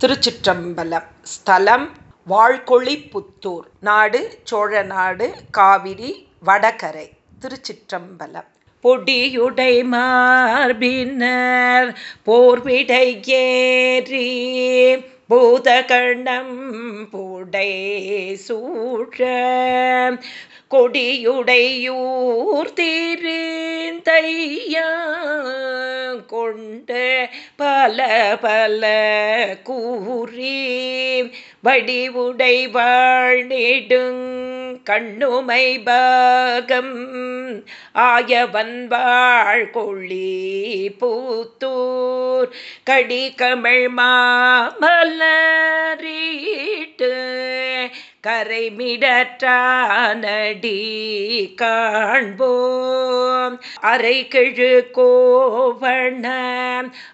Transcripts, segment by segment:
திருச்சிற்றம்பலம். ஸ்தலம் வாழ்கொழிப்புத்தூர் நாடு சோழநாடு காவிரி வடகரை. திருச்சிற்றம்பலம். பொடியுடை மார்பினர் போர்விடை ஏறி பூதகண்டம் புடை சூழ கொடியுடையூர் தீர்ந்தையா கொண்ட பல பல கூறி வடிவுடை வாழ்நெடுங் கண்ணுமை பாகம். ஆயவன் வாழ் கொள்ளி பூத்தூர். கடிகமிழ் மாமலரீட்டு கரைமிடற்றானடி காண்போம். அரை கிழு கோவண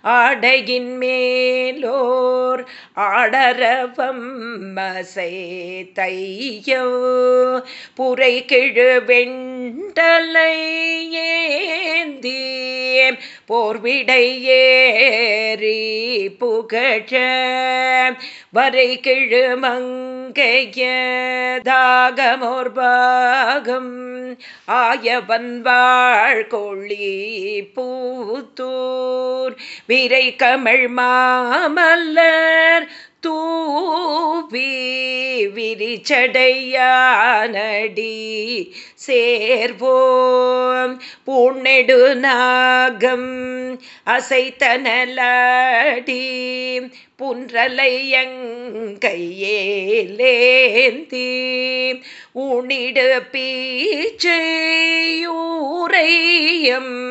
ஆடையின் மேலோர் ஆடரவம் மசை தையோ. புரை கிழு வெண்டலை ஏந்தி போர்விடை புகழ. வரை கிழு மங்கையதாகமோர் பாகம். ஆயவன் கொள்ளி பூத்தூர். விரை கமிழ் மாமல்லர் தூவி விரிச்சடையானடி சேர்வோம். பூண்ணெடு நாகம் அசைத்தனலாடி. புன்றலையங்கையேலேந்தி உணிடு பீச்சையூரையும்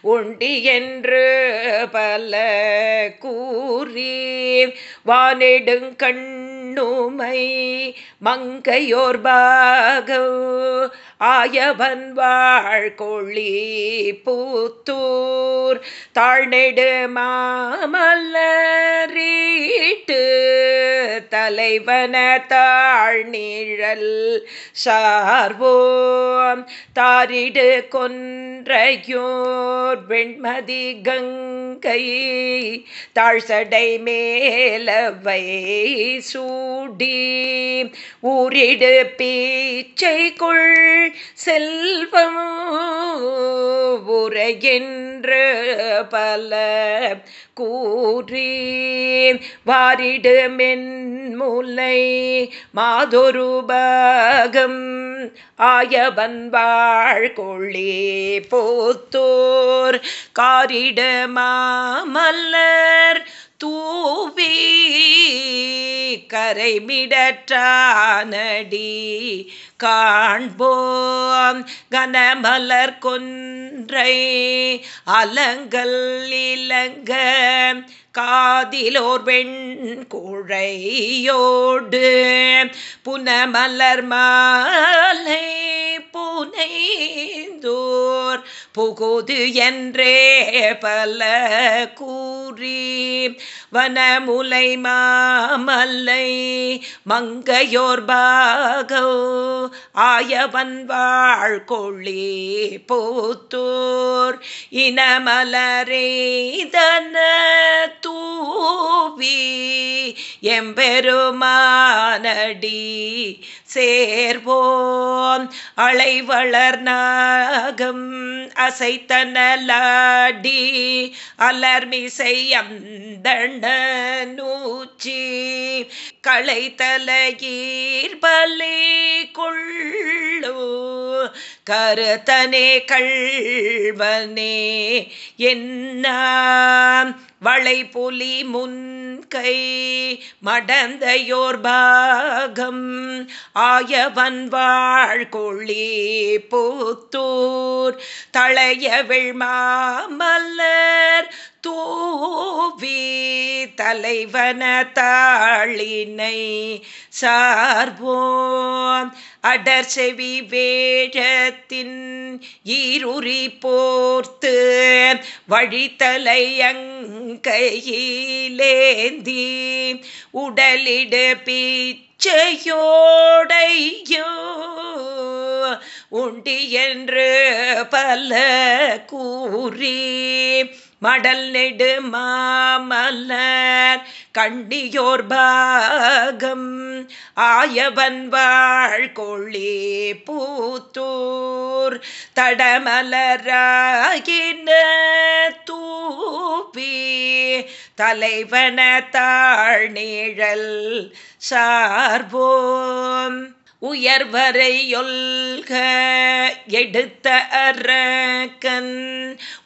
உண்டி என்று பல கூறி. வானெடுங்கண்ணுமை மங்கையோர் பாக ஆயவன் வாழ்கொழி பூத்தூர். தாழ்நெடு மாமல்லரீட்டு தலைவன தாழ்நிழல் சார்வோம். தாரிடு கொன்றையோர் வெண்மதி கங்கை தாழ்சடை மேலவை சூடி. ஊரிடு பீச்சை கொள் செல்வம் உரைகின்ற பல கூறி வாரிடுமென்முலை மாதொரு பாகம் ஆயவன் வாழ்கொள்ளி போத்தோர். காரிடமாமல்லர் தூவி கரைமிடற்றானடி. காண்போம் கனமலர் கொன்றை அலங்கல் இலங்க காதிலோர் வெண் குழையோடு புனமலர் மாலை புனைந்தோர். புகுது என்றே பல கூறி வனமுலை மாமல்லை மங்கையோர் பாகோ. ஆயவன் வாழ் போத்தோர் இனமலரே தன தூவி எம்பெருமானடி சேர்வோம். அலைவளர் நாகம் அசைத்தனலாடி அலர்மிசை அந்தூச்சி களைத்தலகீர்பலி கொள்ளோ கருத்தனே கள்வனே என்ன வளை புலி முன்கை மடந்தையோர் பாகம். ஆயவன் வாழ் பூத்தூர். தளைய விழ்மாமல்லர் தூவி தலைவன தாளினை சார்போம் அடர் செவி வேழத்தின் ஈருரி போர்த்து வழித்தலையங்கையிலேந்தி உடலிடு பீச்சையோடையோ உண்டி என்று பல கூறி மடல் நெடு மாமலர் கண்டியோர் பாகம். ஆயவன் வாழ் கொள்ளி பூத்தூர் தடமலராகின தூப்பி தலைவன தாழ்நீழல் சார்போம் உயர்வரையொல்க எடுத்த அரக்கன்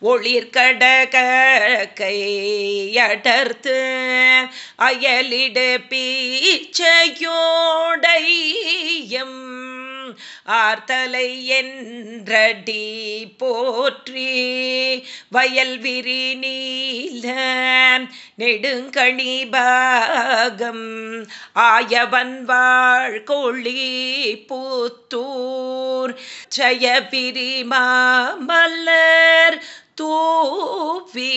ஒளிர்கடகையடர்த்து அயலிட அயலிடு பீச்சையோடையம் ஆர்த்தலை என்றடி போற்றி வயல் விரி நீல நெடுங்கணி பாகம் ஆயவன் வாழ்கொழி பூத்தூர் ஜயபிரி மாமல்லர் தூவி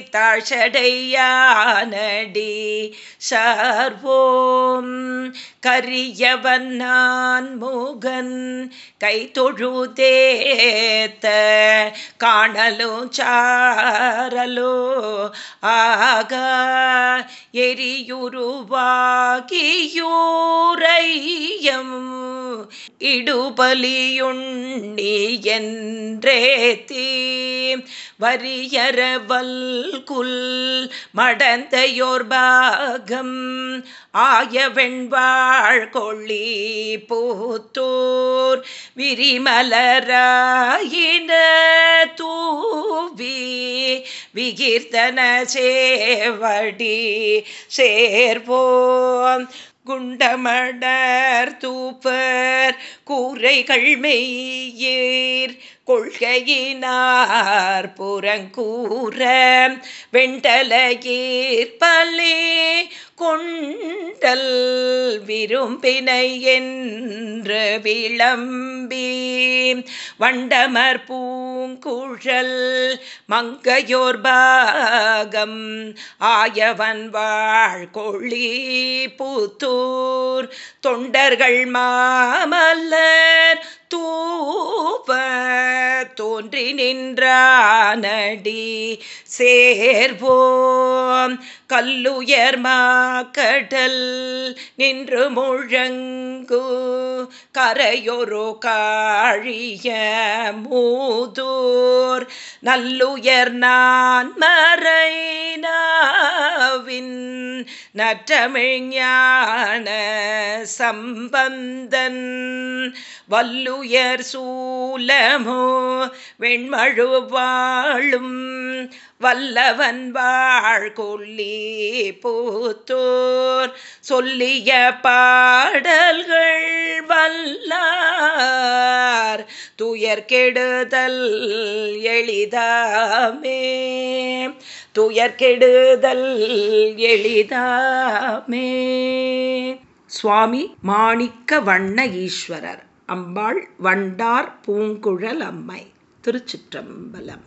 தாழடையானடி சார்வோம் கரியவன் நான் முகன் கை தொழுதேத்த காணலும் சாரலோ ஆக. எரியுருவாகியூரையம் இடுபலியுண்ணி என்றே தீ. வரியரவல் குல் மடந்தையோர் பாகம் ஆய வெண்வாழ் கொள்ளி பூத்தூர். விரிமலராயின தூவி விகீர்த்தன சேவடி சேர்வோம் குண்டமடர் தூப்பர் கூரைகள் மெய் மெய்யீர் கொள்கையினார் புறங்கூற வெண்டலையீர் பலே கொண்டல் விரும்பினை என்று விளம்பி. வண்டமர் பூங்குழல் மங்கையோர் பாகம். ஆயவன் வாழ்கொழி கொள்ளி பூத்தூர். தொண்டர்கள் மாமல்லர் தூ தூப தோன்றி நின்றானடி சேர்வோம். கல்லுயர் மாக்கடல் நின்று முழங்கு கரையொரு காழிய மூதூர். நல்லுயர் நான் மறைனாவின் நற்றமிழ்ஞான சம்பந்தன். வல்லுயர் சூலமோ வெண்மழு வாழும் வல்லவன் வாழ் கொல்லி பூத்தோர் சொல்லிய பாடல்கள் வல்லார். துயர் கெடுதல் எளிதாமே. துயர் கெடுதல் எளிதாமே. சுவாமி மாணிக்க வண்ண ஈஸ்வரர் அம்பாள் வண்டார் பூங்குழல் அம்மை திருச்சிற்றம்பலம்.